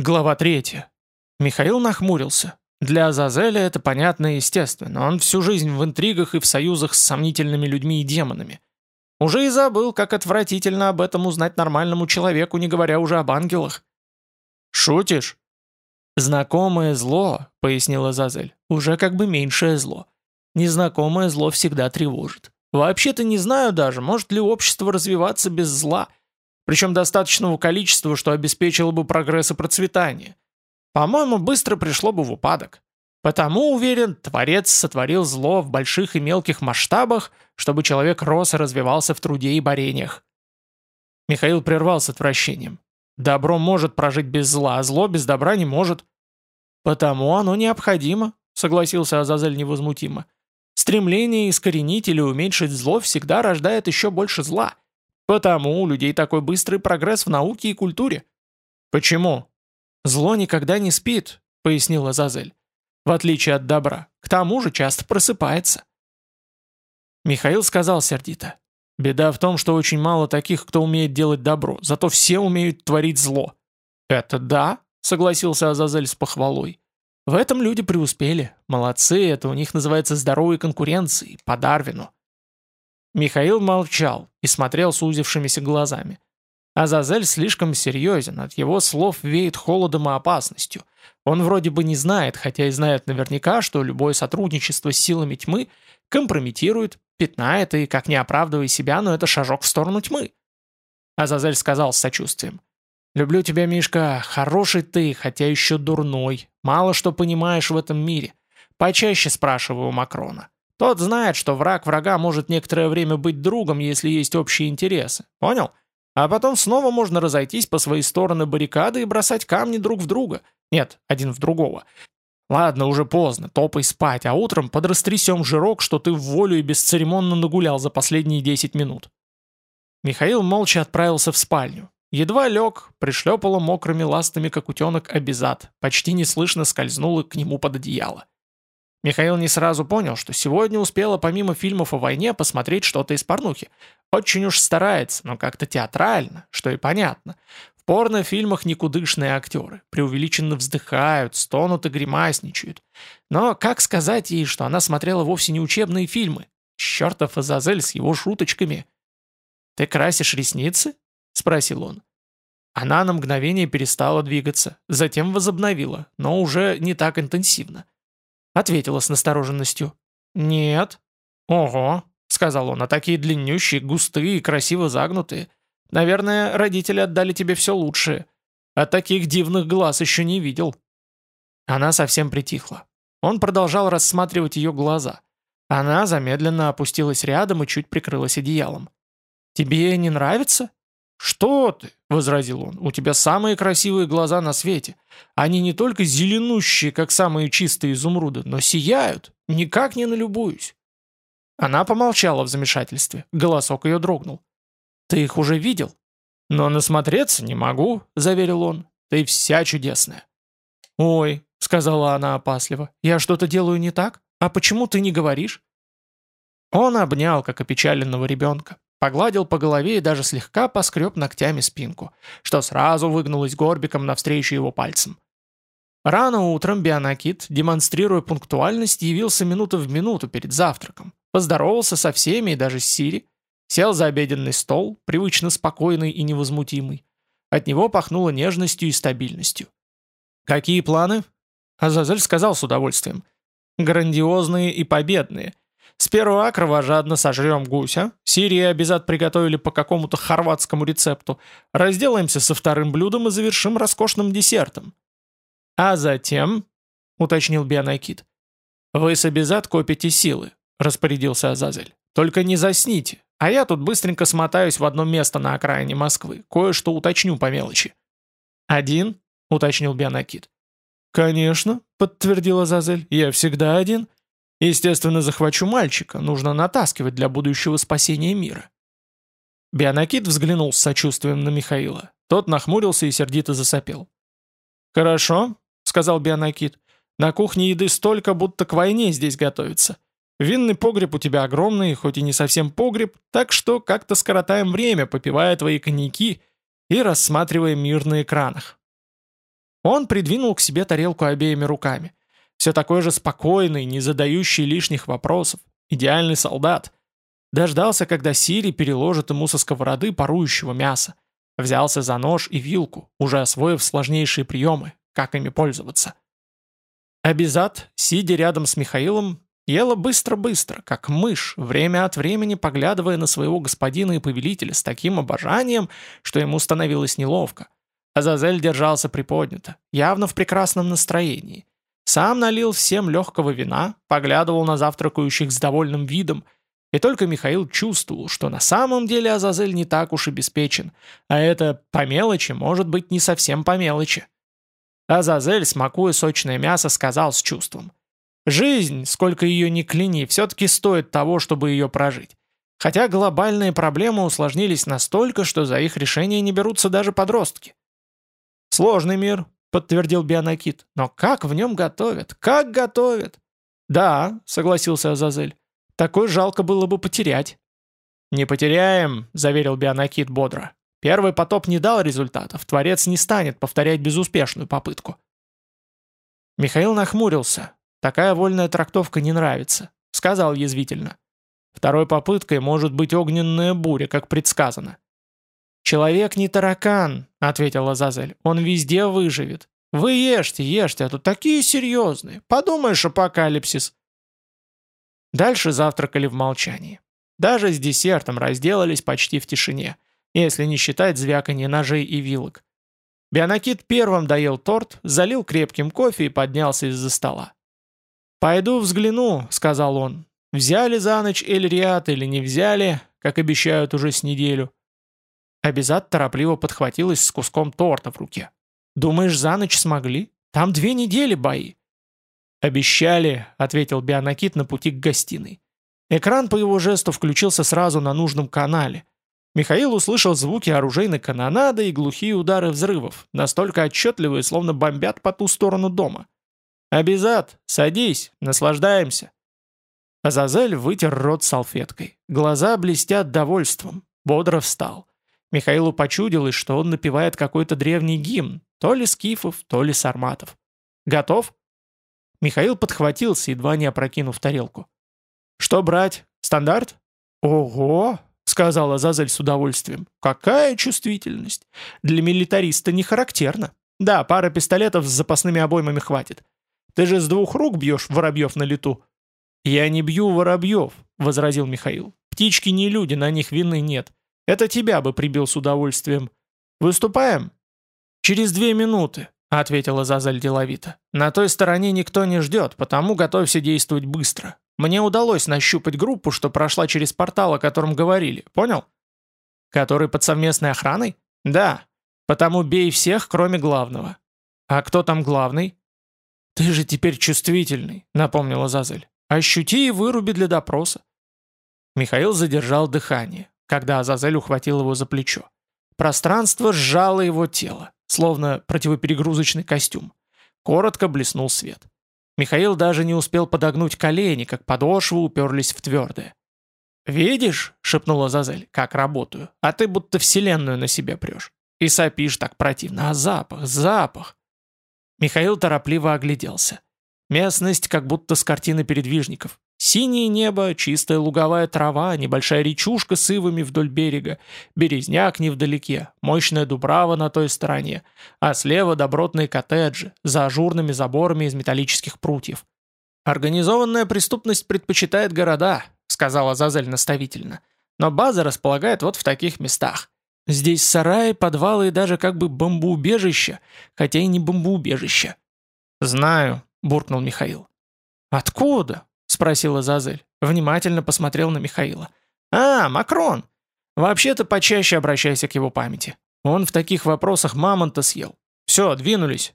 Глава 3. Михаил нахмурился. Для Азазеля это понятно и естественно. Он всю жизнь в интригах и в союзах с сомнительными людьми и демонами. Уже и забыл, как отвратительно об этом узнать нормальному человеку, не говоря уже об ангелах. «Шутишь?» «Знакомое зло», — пояснила Азазель, — «уже как бы меньшее зло. Незнакомое зло всегда тревожит. Вообще-то не знаю даже, может ли общество развиваться без зла» причем достаточного количества, что обеспечило бы прогресс и процветание. По-моему, быстро пришло бы в упадок. Потому, уверен, Творец сотворил зло в больших и мелких масштабах, чтобы человек рос и развивался в труде и борениях. Михаил прервал с отвращением. Добро может прожить без зла, а зло без добра не может. Потому оно необходимо, согласился Азазель невозмутимо. Стремление искоренить или уменьшить зло всегда рождает еще больше зла – Потому у людей такой быстрый прогресс в науке и культуре. Почему? Зло никогда не спит, пояснила Зазель. В отличие от добра. К тому же часто просыпается. Михаил сказал сердито. Беда в том, что очень мало таких, кто умеет делать добро, зато все умеют творить зло. Это да, согласился Азазель с похвалой. В этом люди преуспели. Молодцы, это у них называется здоровой конкуренцией, по Дарвину. Михаил молчал и смотрел сузившимися глазами. Азазель слишком серьезен, от его слов веет холодом и опасностью. Он вроде бы не знает, хотя и знает наверняка, что любое сотрудничество с силами тьмы компрометирует, пятнает и, как не оправдывая себя, но это шажок в сторону тьмы. Азазель сказал с сочувствием. «Люблю тебя, Мишка, хороший ты, хотя еще дурной. Мало что понимаешь в этом мире. Почаще спрашиваю у Макрона. Тот знает, что враг врага может некоторое время быть другом, если есть общие интересы. Понял? А потом снова можно разойтись по своей стороны баррикады и бросать камни друг в друга. Нет, один в другого. Ладно, уже поздно, топай спать, а утром подрастрясем жирок, что ты в волю и бесцеремонно нагулял за последние 10 минут. Михаил молча отправился в спальню. Едва лег, пришлепало мокрыми ластами, как утенок, обезад, почти неслышно скользнула к нему под одеяло. Михаил не сразу понял, что сегодня успела помимо фильмов о войне посмотреть что-то из порнухи. Очень уж старается, но как-то театрально, что и понятно. В порнофильмах никудышные актеры, преувеличенно вздыхают, стонут и гримасничают. Но как сказать ей, что она смотрела вовсе не учебные фильмы? Чертов Азазель с его шуточками. «Ты красишь ресницы?» — спросил он. Она на мгновение перестала двигаться, затем возобновила, но уже не так интенсивно. Ответила с настороженностью. «Нет». «Ого», — сказал он, — «а такие длиннющие, густые и красиво загнутые. Наверное, родители отдали тебе все лучшее. А таких дивных глаз еще не видел». Она совсем притихла. Он продолжал рассматривать ее глаза. Она замедленно опустилась рядом и чуть прикрылась одеялом. «Тебе не нравится?» «Что ты?» — возразил он. «У тебя самые красивые глаза на свете. Они не только зеленущие, как самые чистые изумруды, но сияют. Никак не налюбуюсь». Она помолчала в замешательстве. Голосок ее дрогнул. «Ты их уже видел?» «Но насмотреться не могу», — заверил он. «Ты вся чудесная». «Ой», — сказала она опасливо, — «я что-то делаю не так? А почему ты не говоришь?» Он обнял, как опечаленного ребенка. Погладил по голове и даже слегка поскреб ногтями спинку, что сразу выгнулось горбиком навстречу его пальцам. Рано утром Бионакит, демонстрируя пунктуальность, явился минуту в минуту перед завтраком, поздоровался со всеми и даже с Сири, сел за обеденный стол, привычно спокойный и невозмутимый. От него пахнуло нежностью и стабильностью. «Какие планы?» Азазель сказал с удовольствием. «Грандиозные и победные. Сперва кровожадно сожрем гуся, Сирии обязат приготовили по какому-то хорватскому рецепту, разделаемся со вторым блюдом и завершим роскошным десертом. А затем, уточнил Бионайкит, вы с обязат копите силы, распорядился Азазель. Только не засните, а я тут быстренько смотаюсь в одно место на окраине Москвы, кое-что уточню по мелочи. «Один?» — уточнил Бионакит. «Конечно», — подтвердила Азазель, — «я всегда один». Естественно, захвачу мальчика, нужно натаскивать для будущего спасения мира. Бионакит взглянул с сочувствием на Михаила. Тот нахмурился и сердито засопел. «Хорошо», — сказал Бионакит. «На кухне еды столько, будто к войне здесь готовится. Винный погреб у тебя огромный, хоть и не совсем погреб, так что как-то скоротаем время, попивая твои коньяки и рассматривая мир на экранах». Он придвинул к себе тарелку обеими руками. Все такой же спокойный, не задающий лишних вопросов. Идеальный солдат. Дождался, когда Сири переложит ему со сковороды парующего мяса. Взялся за нож и вилку, уже освоив сложнейшие приемы, как ими пользоваться. Абизат, сидя рядом с Михаилом, ела быстро-быстро, как мышь, время от времени поглядывая на своего господина и повелителя с таким обожанием, что ему становилось неловко. Азазель держался приподнято, явно в прекрасном настроении. Сам налил всем легкого вина, поглядывал на завтракающих с довольным видом, и только Михаил чувствовал, что на самом деле Азазель не так уж обеспечен, а это по мелочи может быть не совсем по мелочи. Азазель, смакуя сочное мясо, сказал с чувством. «Жизнь, сколько ее ни кляни, все-таки стоит того, чтобы ее прожить. Хотя глобальные проблемы усложнились настолько, что за их решение не берутся даже подростки. «Сложный мир», — подтвердил Бионакит. «Но как в нем готовят? Как готовят?» «Да», — согласился Азазель. «Такой жалко было бы потерять». «Не потеряем», — заверил Бионакит бодро. «Первый потоп не дал результатов, Творец не станет повторять безуспешную попытку». Михаил нахмурился. Такая вольная трактовка не нравится. Сказал язвительно. Второй попыткой может быть огненная буря, как предсказано. «Человек не таракан», — ответила Зазель. «Он везде выживет. Вы ешьте, ешьте, а тут такие серьезные. Подумаешь, апокалипсис». Дальше завтракали в молчании. Даже с десертом разделались почти в тишине, если не считать звяканье ножей и вилок. Бионакит первым доел торт, залил крепким кофе и поднялся из-за стола. «Пойду взгляну», — сказал он. «Взяли за ночь Эльриат или не взяли, как обещают уже с неделю. Абизат торопливо подхватилась с куском торта в руке. «Думаешь, за ночь смогли? Там две недели бои». «Обещали», — ответил Бионакит на пути к гостиной. Экран по его жесту включился сразу на нужном канале. Михаил услышал звуки оружейной канонады и глухие удары взрывов, настолько отчетливые, словно бомбят по ту сторону дома. «Абизат, садись, наслаждаемся». Азазель вытер рот салфеткой. Глаза блестят довольством. Бодро встал. Михаилу почудилось, что он напевает какой-то древний гимн, то ли скифов, то ли сарматов. «Готов?» Михаил подхватился, едва не опрокинув тарелку. «Что брать? Стандарт?» «Ого!» — сказала Зазель с удовольствием. «Какая чувствительность! Для милитариста не характерно. Да, пара пистолетов с запасными обоймами хватит. Ты же с двух рук бьешь воробьев на лету». «Я не бью воробьев», — возразил Михаил. «Птички не люди, на них вины нет. Это тебя бы прибил с удовольствием. Выступаем?» «Через две минуты», — ответила Зазаль деловито. «На той стороне никто не ждет, потому готовься действовать быстро. Мне удалось нащупать группу, что прошла через портал, о котором говорили. Понял?» «Который под совместной охраной?» «Да. Потому бей всех, кроме главного». «А кто там главный?» «Ты же теперь чувствительный», — напомнила Зазель. «Ощути и выруби для допроса». Михаил задержал дыхание когда Азазель ухватил его за плечо. Пространство сжало его тело, словно противоперегрузочный костюм. Коротко блеснул свет. Михаил даже не успел подогнуть колени, как подошвы уперлись в твердое. «Видишь?» — шепнула Зазель, — «как работаю. А ты будто вселенную на себе прешь. И сопишь так противно. А запах, запах!» Михаил торопливо огляделся. Местность как будто с картины передвижников. Синее небо, чистая луговая трава, небольшая речушка с ивами вдоль берега, березняк невдалеке, мощная дубрава на той стороне, а слева добротные коттеджи за ажурными заборами из металлических прутьев. «Организованная преступность предпочитает города», — сказала Зазель наставительно. «Но база располагает вот в таких местах. Здесь сараи, подвалы и даже как бы бомбоубежища, хотя и не бомбоубежища». «Знаю», — буркнул Михаил. «Откуда?» спросила Зазель. Внимательно посмотрел на Михаила. «А, Макрон! Вообще-то почаще обращайся к его памяти. Он в таких вопросах мамонта съел. Все, двинулись.